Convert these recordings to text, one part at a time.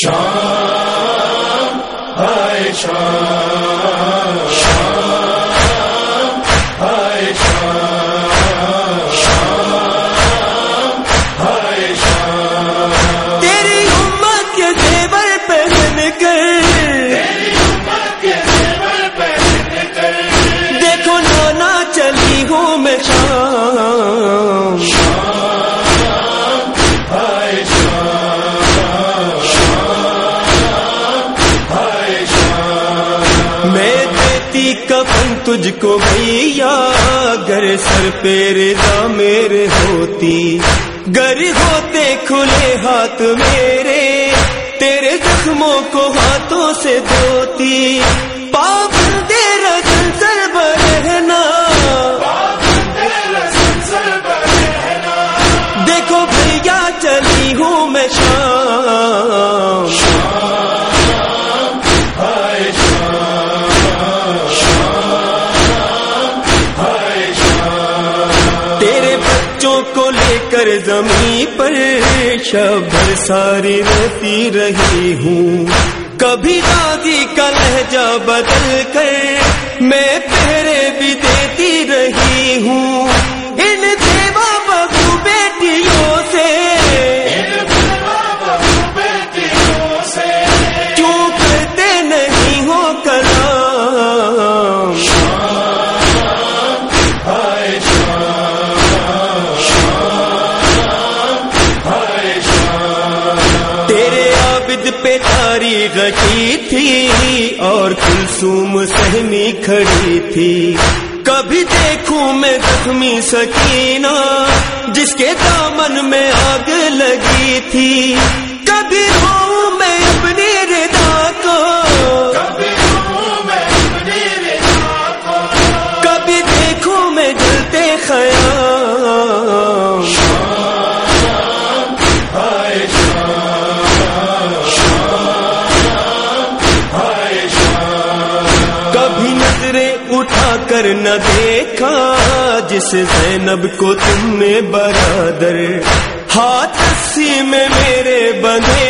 شام ہائے شام۔ میں دیتی کفن تجھ کو بھیا گر سر پہ رضا میرے ہوتی۔ گر ہوتے کھلے ہاتھ میرے، تیرے زخموں کو ہاتھوں سے دھوتی۔ پابندے رج کر زمین پر شبر ساری رہتی رہی ہوں۔ کبھی دادی کا لہجہ بدل کر میں پہرے بھی دیتی رہی ہوں۔ رکھی تھی اور کلسوم سہمی کھڑی تھی۔ کبھی دیکھوں میں زخمی سکینہ جس کے دامن میں آگ لگی تھی۔ کبھی ہوں میں اپنی ردا کو۔ اٹھا کر نہ دیکھا، جس زینب کو تم نے برادر، ہاتھ سی میں میرے بنے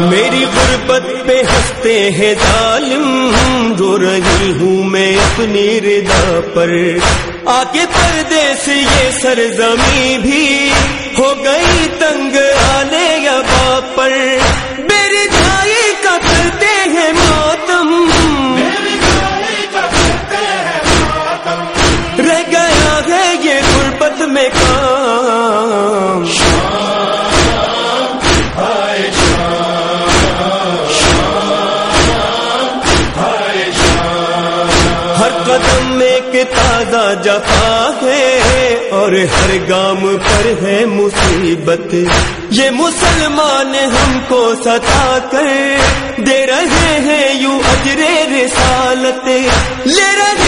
میری غربت پہ ہنستے ہیں ظالم، رو رہی ہوں میں اپنی ردا پر۔ آ کے پردے سے یہ سرزمی بھی ہو گئی تنگ آنے یا باپ پر۔ میری بھائی کا کرتے ہیں ماتم۔ رہ گیا ہے یہ غربت میں کام۔ قدم تازہ جفا ہے اور ہر گام پر ہے مصیبت۔ یہ مسلمان ہم کو ستا کر دے رہے ہیں یوں اجرے رسالت۔ لے رہے